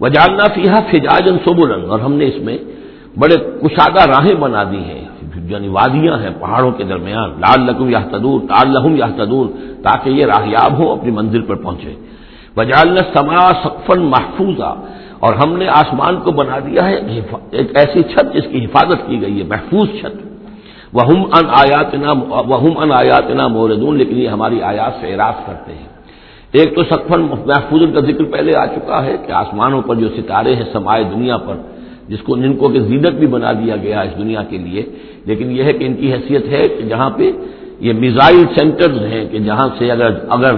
وجالنا فیحا فجاجن سبرن اور ہم نے اس میں بڑے کشادہ راہیں بنا دی ہیں یعنی وادیاں ہیں پہاڑوں کے درمیان لال لقم یا تدور تال لہم یا تدور تاکہ یہ راہیاب ہوں، اپنی منزل پر پہنچے۔ وجالنا سما سقفن محفوظہ اور ہم نے آسمان کو بنا دیا ہے، ایک ایسی چھت جس کی حفاظت کی گئی ہے، محفوظ چھت۔ وہ ان آیات وہ ان آیات نا موردون لیکن یہ ہماری آیات سے اراض کرتے ہیں۔ ایک تو سقفن محفوظ کا ذکر پہلے آ چکا ہے کہ آسمانوں پر جو ستارے ہیں سمائے دنیا پر، جس کو جن کو کہ زینت بھی بنا دیا گیا اس دنیا کے لیے، لیکن یہ ہے کہ ان کی حیثیت ہے کہ جہاں پہ یہ میزائل سینٹرز ہیں کہ جہاں سے اگر اگر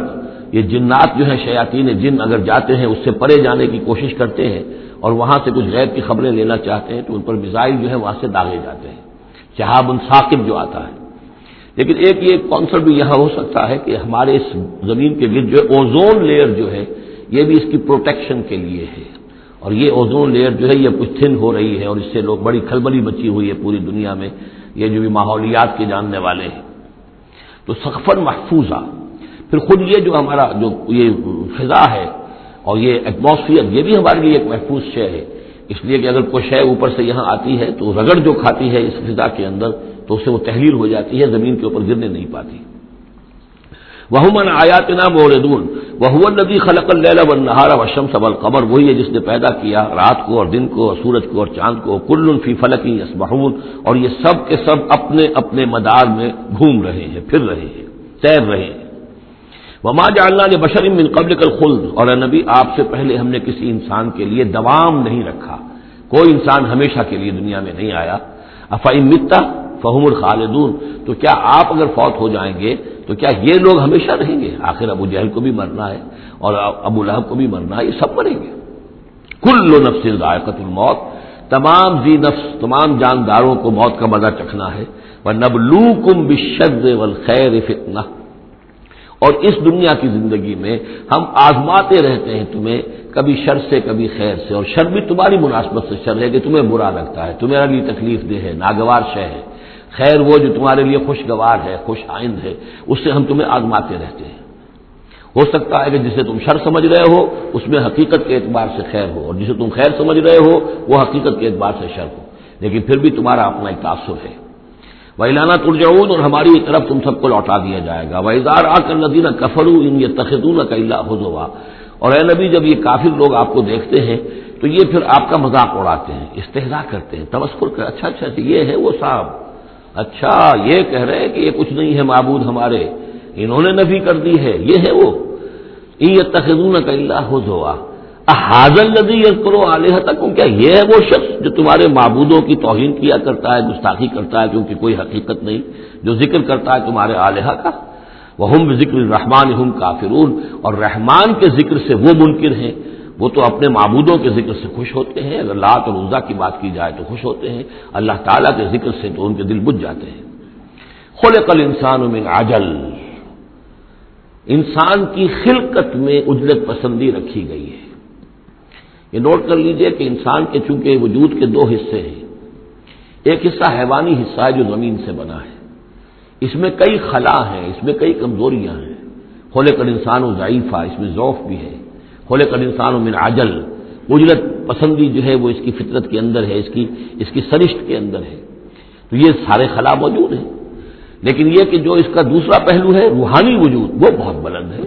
یہ جنات جو ہیں شیاطین جن اگر جاتے ہیں اس سے پرے جانے کی کوشش کرتے ہیں اور وہاں سے کچھ غیر کی خبریں لینا چاہتے ہیں تو ان پر میزائل جو ہے وہاں سے داغے جاتے ہیں۔ شہاب ثاقب جو آتا ہے۔ لیکن ایک یہ کانسرٹ بھی یہاں ہو سکتا ہے کہ ہمارے اس زمین کے گرد جو اوزون لیئر جو ہے، یہ بھی اس کی پروٹیکشن کے لیے ہے۔ اور یہ اوزون لیئر جو ہے، یہ کچھ تھن ہو رہی ہے اور اس سے لوگ بڑی کھلبلی مچی ہوئی ہے پوری دنیا میں۔ یہ جو بھی ماحولیات کے جاننے والے ہیں۔ تو سقفن محفوظہ۔ پھر خود یہ جو ہمارا جو یہ فضا ہے اور یہ ایٹماسفیئر یہ بھی ہمارے لیے ایک محفوظ شے ہے۔ اس لیے کہ اگر کوئی شے اوپر سے یہاں آتی ہے تو رگڑ جو کھاتی ہے اس فضا کے اندر تو اس سے وہ تحریر ہو جاتی ہے، زمین کے اوپر گرنے نہیں پاتی۔ وہ من آیات موردون وہ ندی خلق اللہ و نہارا و شم سبل قبر وہی ہے جس نے پیدا کیا رات کو اور دن کو اور سورج کو اور چاند کو۔ کل فی فلکی یسبحون اور یہ سب کے سب اپنے اپنے مدار میں گھوم رہے ہیں، پھر رہے ہیں، تیر رہے ہیں۔ وما جاللہ نے بشرم من قبل کل خلد اور نبی، آپ سے پہلے ہم نے کسی انسان کے لیے دوام نہیں رکھا۔ کوئی انسان ہمیشہ کے لیے دنیا میں نہیں آیا۔ افعیم متا فہم الخالدون، تو کیا آپ اگر فوت ہو جائیں گے، تو کیا یہ لوگ ہمیشہ رہیں گے؟ آخر ابو جہل کو بھی مرنا ہے اور ابو لہب کو بھی مرنا ہے، یہ سب مریں گے۔ کل نفس ذائقت الموت، تمام زی نفس، تمام جانداروں کو موت کا مزہ چکھنا ہے۔ وہ نبلو کم بشد خیر فتنا اور اس دنیا کی زندگی میں ہم آزماتے رہتے ہیں تمہیں، کبھی شر سے، کبھی خیر سے۔ اور شر بھی تمہاری مناسبت سے شر ہے کہ تمہیں برا لگتا ہے تمہارا لیے تکلیف دہ ہے، ناگوار شہ ہے۔ خیر وہ جو تمہارے لیے خوشگوار ہے، خوش آئند ہے، اس سے ہم تمہیں آزماتے رہتے ہیں۔ ہو سکتا ہے کہ جسے تم شر سمجھ رہے ہو، اس میں حقیقت کے اعتبار سے خیر ہو، اور جسے تم خیر سمجھ رہے ہو، وہ حقیقت کے اعتبار سے شر ہو۔ لیکن پھر بھی تمہارا اپنا ایک تاثر ہے۔ ویلانہ ترجعون، اور ہماری طرف تم سب کو لوٹا دیا جائے گا۔ ویزار آ کر ندینہ کفرو ان یہ تخدون کا اللہ ہوا اور اے نبی، جب یہ کافر لوگ آپ کو دیکھتے ہیں، تو یہ پھر آپ کا مذاق اڑاتے ہیں استحضا کرتے ہیں تمسکر کر اچھا اچھا یہ ہے، وہ صاحب۔ اچھا یہ کہہ رہے ہیں کہ یہ کچھ نہیں ہے معبود ہمارے۔ انہوں نے نبی کر دی ہے، یہ ہے وہ۔ یہ تخدون کا اللہ ہوا حاضل ندی کرو علیہ تک کیا یہ ہے وہ شخص جو تمہارے معبودوں کی توہین کیا کرتا ہے، گستاخی کرتا ہے، کیونکہ کوئی حقیقت نہیں، جو ذکر کرتا ہے تمہارے آلیہ کا؟ وہ ہم ذکر رحمان ہم کافرون۔ اور رحمان کے ذکر سے وہ منکر ہیں۔ وہ تو اپنے معبودوں کے ذکر سے خوش ہوتے ہیں۔ اگر لات اور عزا کی بات کی جائے تو خوش ہوتے ہیں۔ اللہ تعالیٰ کے ذکر سے تو ان کے دل بجھ جاتے ہیں۔ خل قل انسان من عجل۔ انسان کی خلقت میں اجلت پسندی رکھی گئی ہے۔ یہ نوٹ کر لیجیے کہ انسان کے چونکہ وجود کے دو حصے ہیں۔ ایک حصہ حیوانی حصہ ہے جو زمین سے بنا ہے۔ اس میں کئی خلا ہیں، اس میں کئی کمزوریاں ہیں۔ کھولے کر انسان و ضعیفہ، اس میں ذوف بھی ہے۔ کھولے کر انسان و من عجل۔ اجرت پسندی جو ہے وہ اس کی فطرت کے اندر ہے، اس کی اس کی سرشت کے اندر ہے۔ تو یہ سارے خلا موجود ہیں۔ لیکن یہ کہ جو اس کا دوسرا پہلو ہے، روحانی وجود، وہ بہت بلند ہے۔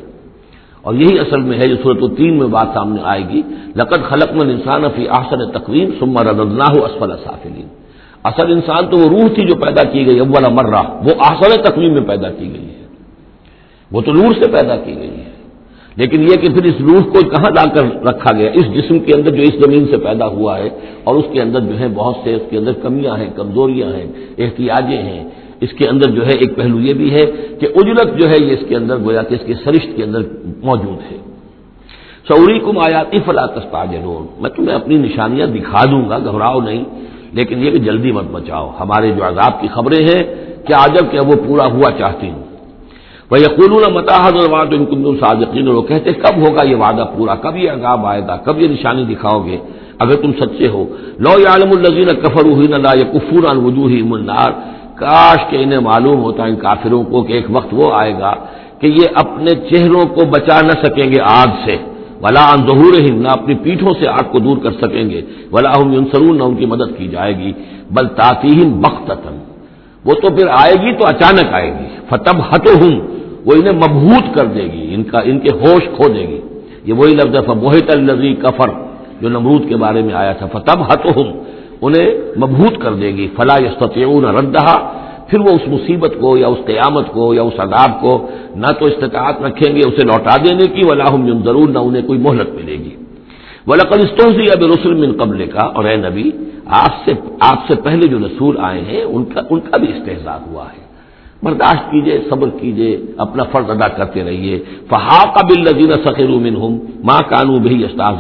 اور یہی اصل میں ہے جو صورت التین میں بات سامنے آئے گی۔ لقت خلق من انسان فی آسن تقویم سما ردنا ہو اسفل صافلین اصل انسان تو وہ روح تھی جو پیدا کی گئی، اول مرہ۔ وہ آسن تقویم میں پیدا کی گئی ہے۔ وہ تو نور سے پیدا کی گئی ہے۔ لیکن یہ کہ پھر اس روح کو کہاں لا کر رکھا گیا؟ اس جسم کے اندر جو اس زمین سے پیدا ہوا ہے اور اس کے اندر جو ہے بہت سے اس کے اندر کمیاں ہیں، کمزوریاں ہیں، احتیاجیں ہیں۔ اس کے اندر جو ہے ایک پہلو یہ بھی ہے کہ اجرت جو ہے یہ اس کے اندر گویا کہ اس کے سرشت کے اندر موجود ہے۔ سعوری کم آیاتی فلاطاج میں تمہیں اپنی نشانیاں دکھا دوں گا، گھبراؤ نہیں، لیکن یہ کہ جلدی مت بچاؤ۔ ہمارے جو عذاب کی خبریں ہیں، کیا عجب کہ وہ پورا ہوا چاہتی ہوں وہ یقول متحد اور وعدہ ان کن صادقین اور وہ کہتے کب ہوگا یہ وعدہ پورا؟ کب یہ عذاب آئے گا؟ کب یہ نشانی دکھاؤ گے؟ اگر تم سچے ہو۔ لو عالم الزین کفر ہوئی نہ یہ کفور الوجوہ منار کاش کہ انہیں معلوم ہوتا ان کافروں کو کہ ایک وقت وہ آئے گا کہ یہ اپنے چہروں کو بچا نہ سکیں گے آگ سے۔ ولا ان ظہور نہ اپنی پیٹھوں سے آگ کو دور کر سکیں گے۔ ولا ہم یونسرون نہ ان کی مدد کی جائے گی۔ بل تاتی بختتن وہ تو پھر آئے گی تو اچانک آئے گی۔ فتب ہت ہوں وہ انہیں مبہوت کر دے گی، ان کا ان کے ہوش کھو دے گی۔ یہ وہی لفظ ہے محت النزی کفر، جو نمرود کے بارے میں آیا تھا۔ فتب ہت انہیں مبہوت کر دے گی۔ فلاح یستون ردہ پھر وہ اس مصیبت کو یا اس قیامت کو یا اس عذاب کو نہ تو استطاعت رکھیں گے، اسے لوٹا دینے کی۔ ولاحم ضرور نہ انہیں کوئی مہلت ملے گی۔ ولاقستوزی اب رسول من قبل کا اور اے نبی، آپ سے آپ سے پہلے جو رسول آئے ہیں، ان کا ان کا بھی استحصال ہوا ہے۔ برداشت کیجیے، صبر کیجیے، اپنا فرض ادا کرتے رہیے۔ فہا قبل لذین سخیر منہم ماں کانو بھی استاذ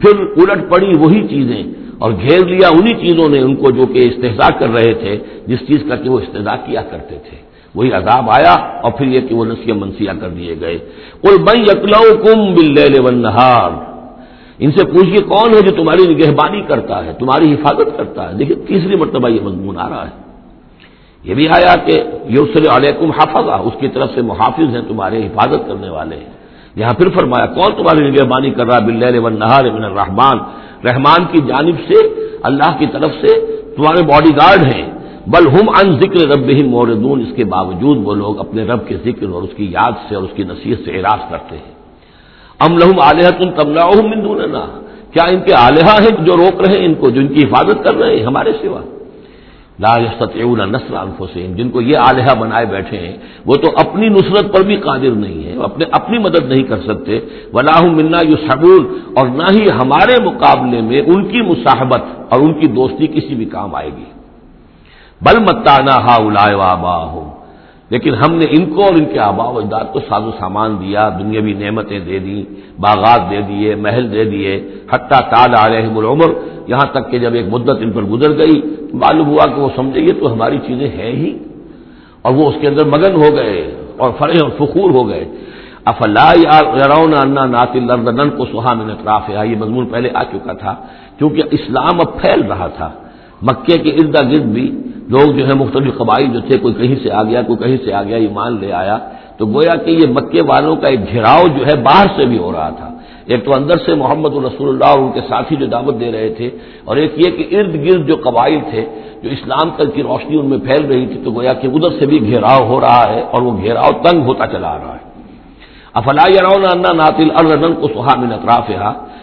پھر الٹ پڑی وہی چیزیں اور گھیر لیا انہی چیزوں نے ان کو جو کہ استحصا کر رہے تھے، جس چیز کا کہ وہ استحصا کیا کرتے تھے۔ وہی عذاب آیا اور پھر یہ کہ وہ نسیہ منسیہ کر دیے گئے۔ کل بن یکلو کم بل ان سے پوچھیے کون ہے جو تمہاری نگہبانی کرتا ہے، تمہاری حفاظت کرتا ہے۔ دیکھیے تیسری مرتبہ یہ مضمون آ رہا ہے۔ یہ بھی آیا کہ یوسل علیکم حافظہ اس کی طرف سے محافظ ہیں، تمہارے حفاظت کرنے والے ہیں۔ یہاں پھر فرمایا، کون تمہاری نگہبانی کر رہا بل نہار من الرحمان رحمان کی جانب سے، اللہ کی طرف سے تمہارے باڈی گارڈ ہیں۔ بل ہم ان ذکر رب ہی موردون اس کے باوجود وہ لوگ اپنے رب کے ذکر اور اس کی یاد سے اور اس کی نصیحت سے اعراض کرتے ہیں۔ ام لہم علیہ تم تمنا مندون کیا ان کے آلیہ ہیں جو روک رہے ہیں؟ ان کو جو ان کی حفاظت کر رہے ہیں، ہمارے سوا۔ لا یستطیعون نصر انفسهم جن کو یہ آلیہ بنائے بیٹھے ہیں، وہ تو اپنی نصرت پر بھی قادر نہیں ہے اپنے اپنی مدد نہیں کر سکتے۔ ولاح منا یو اور نہ ہی ہمارے مقابلے میں ان کی مصاحبت اور ان کی دوستی کسی بھی کام آئے گی۔ بل متانا ہا الا لیکن ہم نے ان کو اور ان کے آبا و اجداد کو ساز و سامان دیا دنیاوی نعمتیں دے دی باغات دے دیے، محل دے دیے، حتیٰ تاج آ رہے یہاں تک کہ جب ایک مدت ان پر گزر گئی، معلوم ہوا کہ وہ سمجھے، یہ تو ہماری چیزیں ہیں ہی۔ اور وہ اس کے اندر مگن ہو گئے اور فرح اور فخور ہو گئے۔ افلا یارون انا نات الردن کو سہا اطراف ہے یہ مضمون پہلے آ چکا تھا، کیونکہ اسلام اب پھیل رہا تھا۔ مکے کے ارد گرد بھی لوگ جو ہے مختلف قبائل جو تھے، کوئی کہیں سے آ گیا، کوئی کہیں سے آ گیا، ایمان لے آیا۔ تو گویا کہ یہ مکے والوں کا ایک گھیراؤ جو ہے باہر سے بھی ہو رہا تھا۔ ایک تو اندر سے محمد الرسول اللہ اور ان کے ساتھی جو دعوت دے رہے تھے، اور ایک یہ کہ ارد گرد جو قبائل تھے، جو اسلام تک کی روشنی ان میں پھیل رہی تھی، تو گویا کہ ادھر سے بھی گھیراؤ ہو رہا ہے اور وہ گھیراؤ تنگ ہوتا چلا آ رہا ہے۔ افلائی انا ناتل الرن کو سہامن اطراف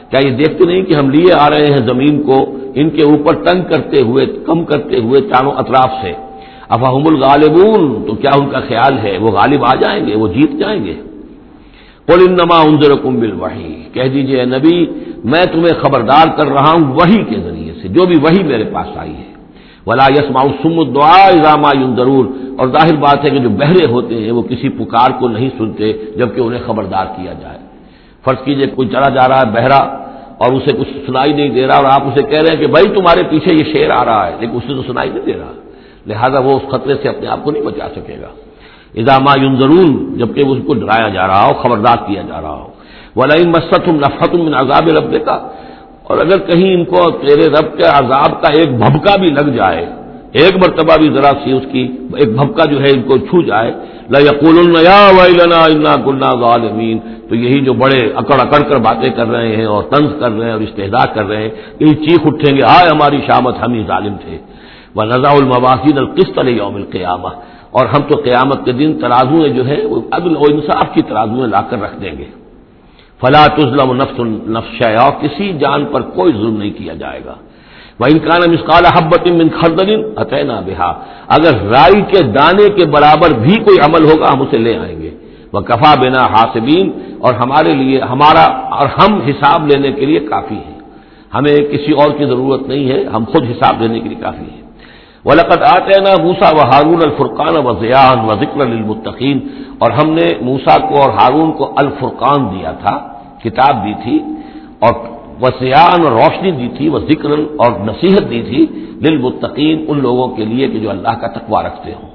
کیا یہ دیکھتے نہیں کہ ہم لیے آ رہے ہیں زمین کو؟ ان کے اوپر تنگ کرتے ہوئے، کم کرتے ہوئے چاروں اطراف سے۔ افاہم الغالبون، تو کیا ان کا خیال ہے؟ وہ غالب آ جائیں گے، وہ جیت جائیں گے۔ قل انما انضر کمبل کہہ دیجیے نبی، میں تمہیں خبردار کر رہا ہوں وہی کے ذریعے سے، جو بھی وہی میرے پاس آئی ہے۔ ولا یسما سم دعا اضامہ ضرور اور ظاہر بات ہے کہ جو بہرے ہوتے ہیں، وہ کسی پکار کو نہیں سنتے جبکہ انہیں خبردار کیا جائے۔ فرض کیجیے کوئی چلا جا رہا ہے، بہرا اور اسے کچھ سنائی نہیں دے رہا اور آپ اسے کہہ رہے ہیں کہ بھائی تمہارے پیچھے یہ شیر آ رہا ہے، لیکن اسے تو سنائی نہیں دے رہا۔ لہذا وہ اس خطرے سے اپنے آپ کو نہیں بچا سکے گا۔ ادامہ یون ضرور جبکہ اس کو ڈرایا جا رہا ہو، خبردار کیا جا رہا ہو۔ ولا مست نفرت من عذاب رب کا اور اگر کہیں ان کو تیرے رب کے عذاب کا ایک بھبکا بھی لگ جائے، ایک مرتبہ بھی ذرا سی اس کی ایک بھبکا جو ہے ان کو چھو جائے لنا غالمین تو یہی جو بڑے اکڑ اکڑ کر باتیں کر رہے ہیں اور طنز کر رہے ہیں اور استحدا کر رہے ہیں یہی چیخ اٹھیں گے آئے ہماری شامت، ہم ہی ظالم تھے۔ وہ نزا المواقین القسط علیہ یوم القیامہ اور ہم تو قیامت کے دن ترازویں جو ہے وہ عدل و انصاف کی ترازویں لا کر رکھ دیں گے۔ فلا تزلم نفس نفس اور کسی جان پر کوئی ظلم نہیں کیا جائے گا۔ وہ انکان مسقال حبت من خردن عطینا بہا اگر رائی کے دانے کے برابر بھی کوئی عمل ہوگا، ہم اسے لے آئیں گے۔ وہ کفا بنا حاصبین اور ہمارے لیے ہمارا اور ہم حساب لینے کے لیے کافی ہیں ہمیں کسی اور کی ضرورت نہیں ہے، ہم خود حساب لینے کے لیے کافی ہیں ولقت آتے نا موسا و ہارون الفرقان و ضیان و ذکر المتقین اور ہم نے موسا کو اور ہارون کو الفرقان دیا تھا، کتاب دی تھی، اور وسیان اور روشنی دی تھی وہ ذکر اور نصیحت دی تھی للمتقین ان لوگوں کے لیے کہ جو اللہ کا تقوا رکھتے ہوں۔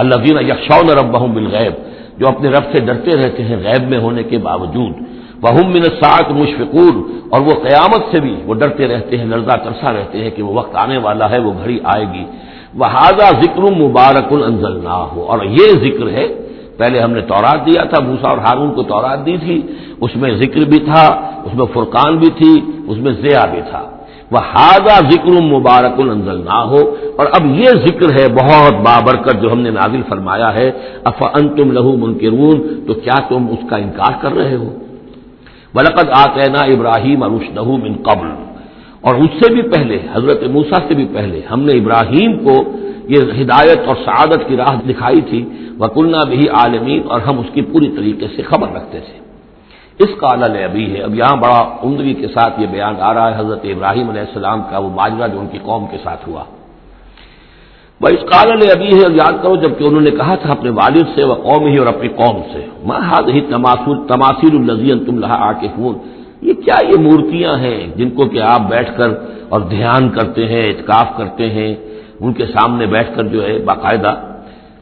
اللہ دین یکشون رب بالغیب جو اپنے رب سے ڈرتے رہتے ہیں غیب میں ہونے کے باوجود۔ وہ من سات مشفقور اور وہ قیامت سے بھی وہ ڈرتے رہتے ہیں لرزہ ترسا رہتے ہیں کہ وہ وقت آنے والا ہے، وہ گھڑی آئے گی۔ وہ ذکر مبارک النزل نہ ہو اور یہ ذکر ہے، پہلے ہم نے تورات دیا تھا موسا اور ہارون کو تورات دی تھی، اس میں ذکر بھی تھا، اس میں فرقان بھی تھی، اس میں ضیا بھی تھا۔ وہ ہاضا ذکر مبارک النزل نہ ہو اور اب یہ ذکر ہے بہت بابرکت جو ہم نے نازل فرمایا ہے۔ اف ان تم لہو منکرون، تو کیا تم اس کا انکار کر رہے ہو؟ ولقد آتینا ابراہیم ارشدہ من قبل۔ اور اس سے بھی پہلے، حضرت موسا سے بھی پہلے ہم نے ابراہیم کو یہ ہدایت اور سعادت کی راہ دکھائی تھی۔ وکلنا بھی عالمین اور ہم اس کی پوری طریقے سے خبر رکھتے تھے۔ اس کا عالل ابھی ہے۔ اب یہاں بڑا عمدگی کے ساتھ یہ بیان آ رہا ہے۔ حضرت ابراہیم علیہ السلام کا وہ ماجرا جو ان کی قوم کے ساتھ ہوا۔ وہ اس قالل ابھی ہے۔ یاد کرو جبکہ انہوں نے کہا تھا اپنے والد سے وہ قوم ہی اور اپنی قوم سے۔ محاذ ہی تماثر النزین تم لہا آ کے فون یہ کیا یہ مورتیاں ہیں جن کو کہ آپ بیٹھ کر اور دھیان کرتے ہیں، اعتکاف کرتے ہیں۔ ان کے سامنے بیٹھ کر جو ہے باقاعدہ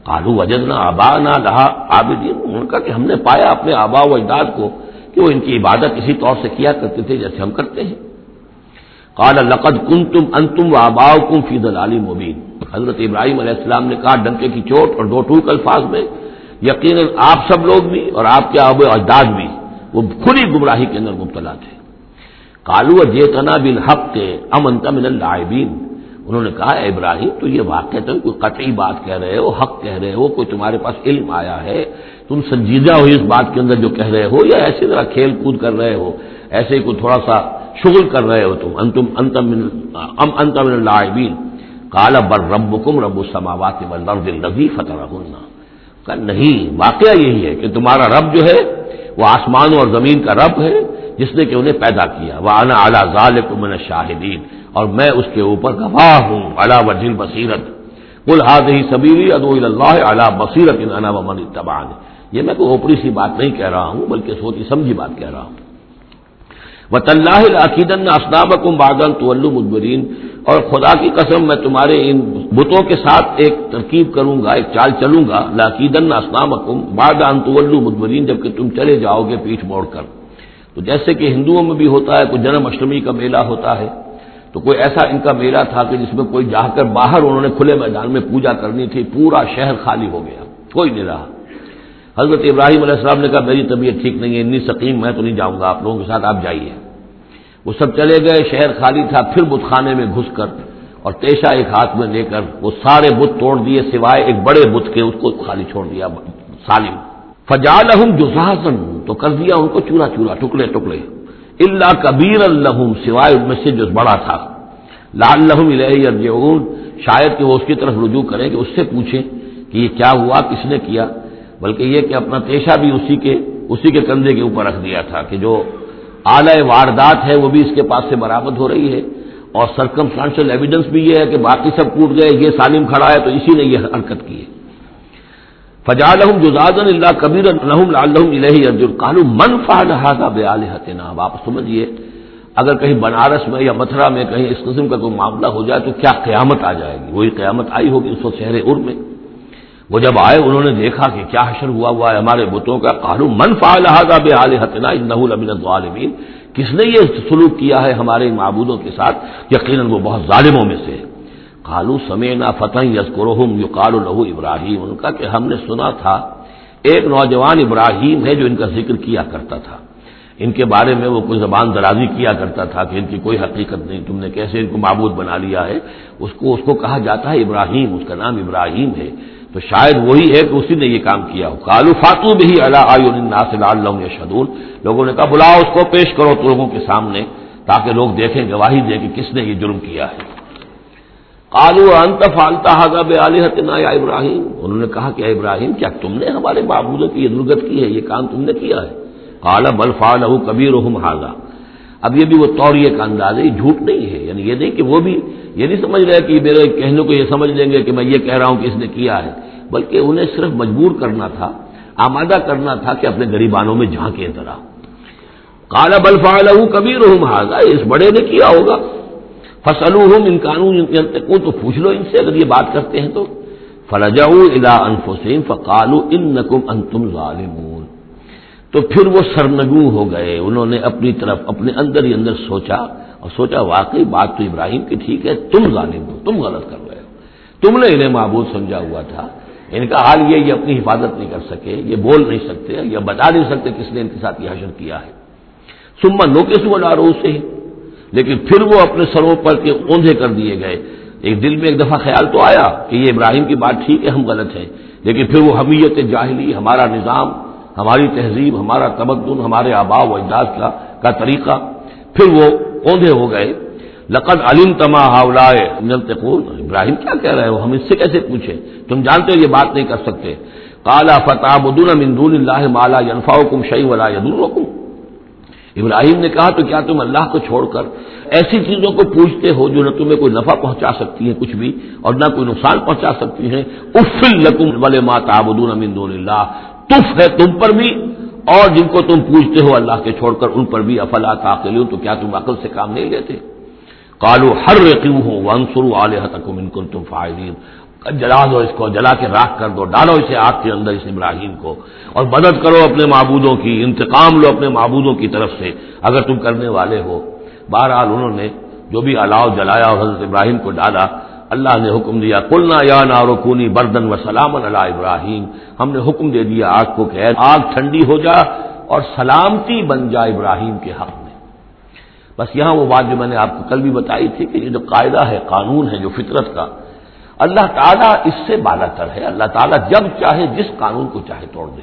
کالو وجد نہ آبا نہ لہا آبدین ان کا کہ ہم نے پایا اپنے آبا و اجداد کو۔ کہ وہ ان کی عبادت اسی طور سے کیا کرتے تھے جیسے ہم کرتے ہیں۔ کالا لقد کن تم ان تم و آبا کم فی دلالی مبین۔ حضرت ابراہیم علیہ السلام نے کہا، ڈنکے کی چوٹ اور دو ٹوک الفاظ میں، یقیناً آپ سب لوگ بھی اور آپ کے آب اجداد بھی، وہ کھلی گمراہی کے اندر مبتلا تھے۔ کالو جیتنا بن حق کے امن تمن اللاعبین انہوں نے کہا ابراہیم، تو یہ واقع تو کوئی قطعی بات کہہ رہے ہو، حق کہہ رہے ہو، کوئی تمہارے پاس علم آیا ہے، تم سنجیدہ ہو اس بات کے اندر جو کہہ رہے ہو، یا ایسی طرح کھیل کود کر رہے ہو، ایسے ہی کوئی تھوڑا سا شغل کر رہے ہو تم، انتم انتم ام انتم اللاعبین. کالا بر رب کم رب السماوات والارض الذی فطرهن. کہ نہیں، واقعہ یہی ہے کہ تمہارا رب جو ہے، وہ آسمانوں اور زمین کا رب ہے، جس نے کہ انہیں پیدا کیا وہ آنا اعلیٰ ظالم من شاہدین اور میں اس کے اوپر گواہ ہوں اللہ وجیل بصیرت کل ہاد ہی سبیری ادو اللہ اعلیٰ بصیرت ان انا من اتبان یہ میں کوئی اوپری سی بات نہیں کہہ رہا ہوں، بلکہ سوچی سمجھی بات کہہ رہا ہوں۔ و طلّہ عقیدن اسناب کم تو مدبرین۔ اور خدا کی قسم میں تمہارے ان بتوں کے ساتھ ایک ترکیب کروں گا، ایک چال چلوں گا۔ لاقیدن اسنام کم بادان تو مدبرین جبکہ تم چلے جاؤ گے پیٹھ موڑ کر۔ تو جیسے کہ ہندوؤں میں بھی ہوتا ہے، کوئی جنم اشٹمی کا میلہ ہوتا ہے۔ تو کوئی ایسا ان کا میلہ تھا کہ جس میں کوئی جا کر باہر انہوں نے کھلے میدان میں پوجا کرنی تھی، پورا شہر خالی ہو گیا، کوئی نہیں رہا۔ حضرت ابراہیم علیہ السلام نے کہا، میری طبیعت ٹھیک نہیں ہے، اتنی سکیم میں تو نہیں جاؤں گا، آپ لوگوں کے ساتھ آپ جائیے۔ وہ سب چلے گئے، شہر خالی تھا، پھر بت خانے میں گھس کر اور تیشا ایک ہاتھ میں لے کر وہ سارے بت توڑ دیے، سوائے ایک بڑے بت کے، اس کو خالی چھوڑ دیا، سالم۔ فجال جزاسن تو کر دیا ان کو چورا چورا، ٹکڑے ٹکڑے۔ اللہ کبیر الحم سوائے ان میں سے جو بڑا تھا۔ لال لحم الہون شاید کہ وہ اس کی طرف رجوع کریں کہ اس سے پوچھیں کہ یہ کیا ہوا، کس نے کیا۔ بلکہ یہ کہ اپنا پیشہ بھی اسی کے اسی کے کندھے کے اوپر رکھ دیا تھا کہ جو اعلی واردات ہے وہ بھی اس کے پاس سے برامد ہو رہی ہے۔ اور سرکمسٹانشل ایویڈنس بھی یہ ہے کہ باقی سب ٹوٹ گئے، یہ سالم کھڑا ہے، تو اسی نے یہ حرکت کی ہے۔ فجال جزازن اللہ کبیر کالو من فہد بے علیہ آپ سمجھیے اگر کہیں بنارس میں یا متھرا میں کہیں اس قسم کا کوئی معاملہ ہو جائے تو کیا قیامت آ جائے گی؟ وہی قیامت آئی ہوگی اس وقت شہر ار میں۔ وہ جب آئے، انہوں نے دیکھا کہ کیا حشر ہوا ہوا ہے ہمارے بتوں کا۔ کالو من فہدا بے علیہ العالمین کس نے یہ سلوک کیا ہے ہمارے معبودوں کے ساتھ؟ یقیناً وہ بہت ظالموں میں سے کالو سمینا فتح یسکرحم یو کالو لہو ابراہیم ان کا کہ ہم نے سنا تھا، ایک نوجوان ابراہیم ہے جو ان کا ذکر کیا کرتا تھا۔ ان کے بارے میں وہ کوئی زبان درازی کیا کرتا تھا کہ ان کی کوئی حقیقت نہیں، تم نے کیسے ان کو معبود بنا لیا ہے؟ اس کو اس کو کہا جاتا ہے ابراہیم، اس کا نام ابراہیم ہے۔ تو شاید وہی ہے کہ اسی نے یہ کام کیا ہو۔ کالو فاتو بھی اللہ اللہ شدول لوگوں نے کہا بلاؤ اس کو پیش کرو تو لوگوں کے سامنے تاکہ لوگ دیکھیں، گواہی دیں کہ کس نے یہ جرم کیا ہے۔ کالو انت فالتا حضب علیہ یا ابراہیم۔ انہوں نے کہا کہ ابراہیم، کیا تم نے ہمارے معبودوں کی یہ درگت کی ہے؟ یہ کام تم نے کیا ہے؟ کالا بل فال کبیر حاضا اب یہ بھی وہ توریے کا انداز ہے یہ جھوٹ نہیں ہے۔ یعنی یہ نہیں کہ وہ بھی یہ نہیں سمجھ رہے کہ میرے کہنے کو یہ سمجھ لیں گے کہ میں یہ کہہ رہا ہوں کہ اس نے کیا ہے۔ بلکہ انہیں صرف مجبور کرنا تھا، آمادہ کرنا تھا کہ اپنے غریبانوں میں جھانکیں ذرا۔ کالا بل فال کبیر حاضا اس بڑے نے کیا ہوگا؟ فصل ان قانون تو پوچھ لو ان سے اگر یہ بات کرتے ہیں تو۔ فلجا الا انفسین فقالو ان نقم ان تم ظالمون۔ تو پھر وہ سرنگو ہو گئے۔ انہوں نے اپنی طرف اپنے اندر ہی اندر سوچا اور سوچا واقعی بات تو ابراہیم کی ٹھیک ہے، تم ظالم ہو، تم غلط کر رہے ہو۔ تم نے انہیں معبود سمجھا ہوا تھا۔ ان کا حال یہ یہ اپنی حفاظت نہیں کر سکے، یہ بول نہیں سکتے یا بتا نہیں سکتے کس نے ان کے ساتھ یہ حشر کیا ہے۔ سما نو کے سو سے ہی لیکن پھر وہ اپنے سروں پر کے اوندھے کر دیے گئے۔ ایک دل میں ایک دفعہ خیال تو آیا کہ یہ ابراہیم کی بات ٹھیک ہے، ہم غلط ہیں۔ لیکن پھر وہ حمیت جاہلی، ہمارا نظام، ہماری تہذیب، ہمارا تمدن، ہمارے آبا و اجداد کا کا طریقہ۔ پھر وہ اوندھے ہو گئے۔ لقد علم تما ہاولائے ابراہیم کیا کہہ رہے ہو؟ ہم اس سے کیسے پوچھیں؟ تم جانتے ہو یہ بات نہیں کر سکتے۔ کالا فتح بدون مندون اللہ مالا ینفا کم شعی ولا ید ابراہیم نے کہا تو کیا تم اللہ کو چھوڑ کر ایسی چیزوں کو پوچھتے ہو جو نہ تمہیں کوئی نفع پہنچا سکتی ہے کچھ بھی اور نہ کوئی نقصان پہنچا سکتی ہیں؟ افل لکم والے ماں تابدون امین اللہ تف ہے تم پر بھی اور جن کو تم پوچھتے ہو اللہ کے چھوڑ کر ان پر بھی۔ افلا تاخل تو کیا تم عقل سے کام نہیں لیتے؟ کالو ہر رقیو ہوں ونسرو علیہ تکم ان کو تم فائدین جلا دو اس کو، جلا کے راک کر دو، ڈالو اسے آگ کے اندر اس ابراہیم کو، اور مدد کرو اپنے معبودوں کی، انتقام لو اپنے معبودوں کی طرف سے، اگر تم کرنے والے ہو۔ بہرحال انہوں نے جو بھی الاؤ جلایا اور حضرت ابراہیم کو ڈالا، اللہ نے حکم دیا کلنا یا نارکونی بردن و سلام اللہ ابراہیم۔ ہم نے حکم دے دیا آگ کو کہ آگ ٹھنڈی ہو جا اور سلامتی بن جا ابراہیم کے حق میں۔ بس یہاں وہ بات جو میں نے آپ کو کل بھی بتائی تھی کہ یہ جو قاعدہ ہے، قانون ہے، جو فطرت کا اللہ تعالیٰ اس سے بالا تر ہے۔ اللہ تعالیٰ جب چاہے جس قانون کو چاہے توڑ دے۔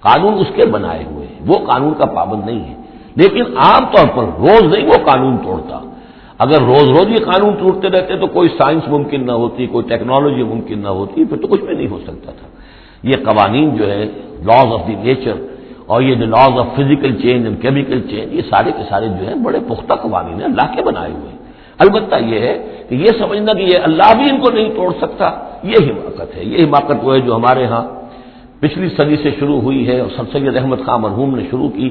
قانون اس کے بنائے ہوئے ہیں۔ وہ قانون کا پابند نہیں ہے۔ لیکن عام طور پر روز نہیں وہ قانون توڑتا۔ اگر روز روز یہ قانون ٹوٹتے رہتے تو کوئی سائنس ممکن نہ ہوتی، کوئی ٹیکنالوجی ممکن نہ ہوتی، پھر تو کچھ بھی نہیں ہو سکتا تھا۔ یہ قوانین جو ہے لاز آف دی نیچر اور یہ جو laws of physical change and chemical change یہ سارے کے سارے جو ہیں بڑے پختہ قوانین ہیں، اللہ کے بنائے ہوئے ہیں۔ البتہ یہ ہے کہ یہ سمجھنا کہ یہ اللہ بھی ان کو نہیں توڑ سکتا یہ حماقت ہے یہ حماقت وہ ہے جو ہمارے ہاں پچھلی صدی سے شروع ہوئی ہے اور سب سید احمد خان مرحوم نے شروع کی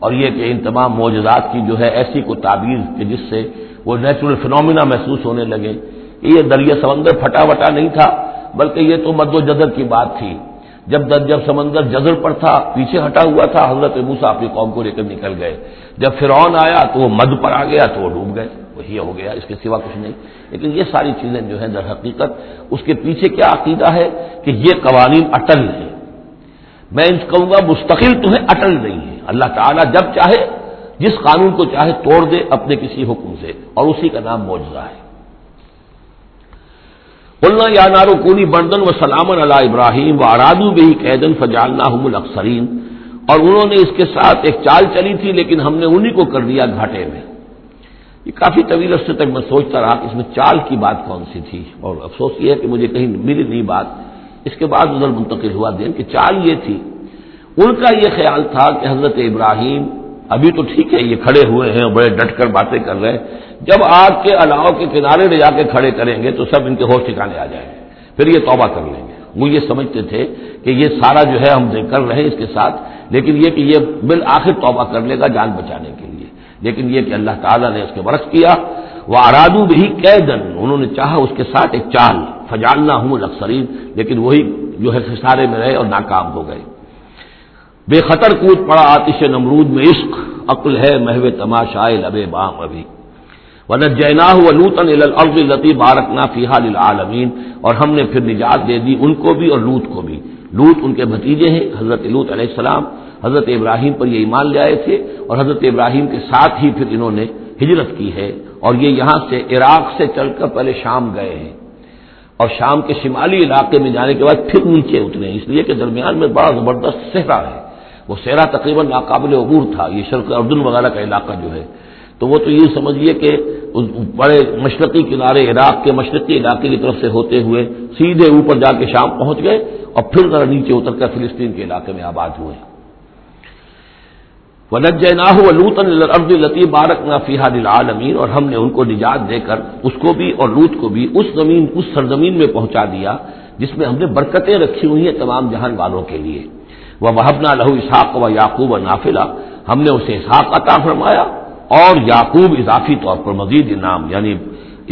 اور یہ کہ ان تمام معجزات کی جو ہے ایسی کو تعبیر کہ جس سے وہ نیچرل فنومینا محسوس ہونے لگے یہ دریا سمندر پھٹا وٹا نہیں تھا، بلکہ یہ تو مد و جدر کی بات تھی۔ جب جب سمندر جزر پر تھا، پیچھے ہٹا ہوا تھا، حضرت موسا اپنی قوم کو لے کر نکل گئے۔ جب فرعون آیا تو وہ مد پر آ گیا تو وہ ڈوب گئے۔ وہی ہو گیا، اس کے سوا کچھ نہیں۔ لیکن یہ ساری چیزیں جو ہیں در حقیقت، اس کے پیچھے کیا عقیدہ ہے کہ یہ قوانین اٹل ہیں۔ میں ان کہوں گا، مستقل تو ہے اٹل نہیں ہے۔ اللہ تعالیٰ جب چاہے، جس قانون کو چاہے توڑ دے اپنے کسی حکم سے، اور اسی کا نام موجزہ ہے۔ بولنا یا نارو کونی بردن و سلامن اللہ ابراہیم و ارادو بہی قیدن فجالنا الاکثرین اور انہوں نے اس کے ساتھ ایک چال چلی تھی، لیکن ہم نے انہی کو کر دیا گھاٹے میں۔ یہ کافی طویل عرصے تک میں سوچتا رہا کہ اس میں چال کی بات کون سی تھی اور افسوس یہ ہے کہ مجھے کہیں ملی نہیں بات۔ اس کے بعد ادھر منتقل ہوا۔ دین کہ چال یہ تھی۔ ان کا یہ خیال تھا کہ حضرت ابراہیم ابھی تو ٹھیک ہے، یہ کھڑے ہوئے ہیں بڑے ڈٹ کر باتیں کر رہے ہیں۔ جب آگ کے علاؤ کے کنارے لے جا کے کھڑے کریں گے تو سب ان کے ہوش ٹھکانے آ جائیں گے۔ پھر یہ توبہ کر لیں گے۔ وہ یہ سمجھتے تھے کہ یہ سارا جو ہے ہم کر رہے ہیں اس کے ساتھ، لیکن یہ کہ یہ بالآخر توبہ کر لے گا جان بچانے کے لیے۔ لیکن یہ کہ اللہ تعالیٰ نے اس کے برس کیا۔ وہ ارادو بھی دن انہوں نے چاہا اس کے ساتھ ایک چال۔ فجالنا ہوں اکثرین لیکن وہی جو ہے سارے میں رہے اور ناکام ہو گئے۔ بے خطر کود پڑا آتش نمرود میں عشق، عقل ہے محو تماشا لب بام ابھی۔ ونت جینا و لوتن الرض بارکنا فیحال العالمین اور ہم نے پھر نجات دے دی ان کو بھی اور لوت کو بھی۔ لوت ان کے بھتیجے ہیں، حضرت لوت علیہ السلام۔ حضرت ابراہیم پر یہ ایمان لے آئے تھے اور حضرت ابراہیم کے ساتھ ہی پھر انہوں نے ہجرت کی ہے اور یہ یہاں سے عراق سے چل کر پہلے شام گئے ہیں۔ اور شام کے شمالی علاقے میں جانے کے بعد پھر نیچے اترے اس لیے کہ درمیان میں بڑا زبردست صحرا ہے۔ وہ سیرا تقریباً ناقابل عبور تھا۔ یہ شرق اردن وغیرہ کا علاقہ جو ہے۔ تو وہ تو یہ سمجھیے کہ بڑے مشرقی کنارے عراق کے مشرقی علاقے کی طرف سے ہوتے ہوئے سیدھے اوپر جا کے شام پہنچ گئے اور پھر ذرا نیچے اتر کر فلسطین کے علاقے میں آباد ہوئے۔ ونج ہو لوتن ارد الطی بارک نہ اور ہم نے ان کو نجات دے کر اس کو بھی اور لوت کو بھی اس زمین، اس سرزمین میں پہنچا دیا، جس میں ہم نے برکتیں رکھی ہوئی ہیں تمام جہان والوں کے لیے۔ وہ وحبنا لہو اسحاق و یعقوب و نافلہ ہم نے اسے اسحاق عطا فرمایا، اور یعقوب اضافی طور پر مزید انعام یعنی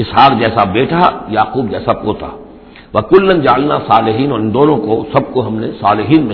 اسحاق جیسا بیٹا، یعقوب جیسا پوتا۔ وہ کلن جالنا صالحین، اور ان دونوں کو، سب کو ہم نے صالحین میں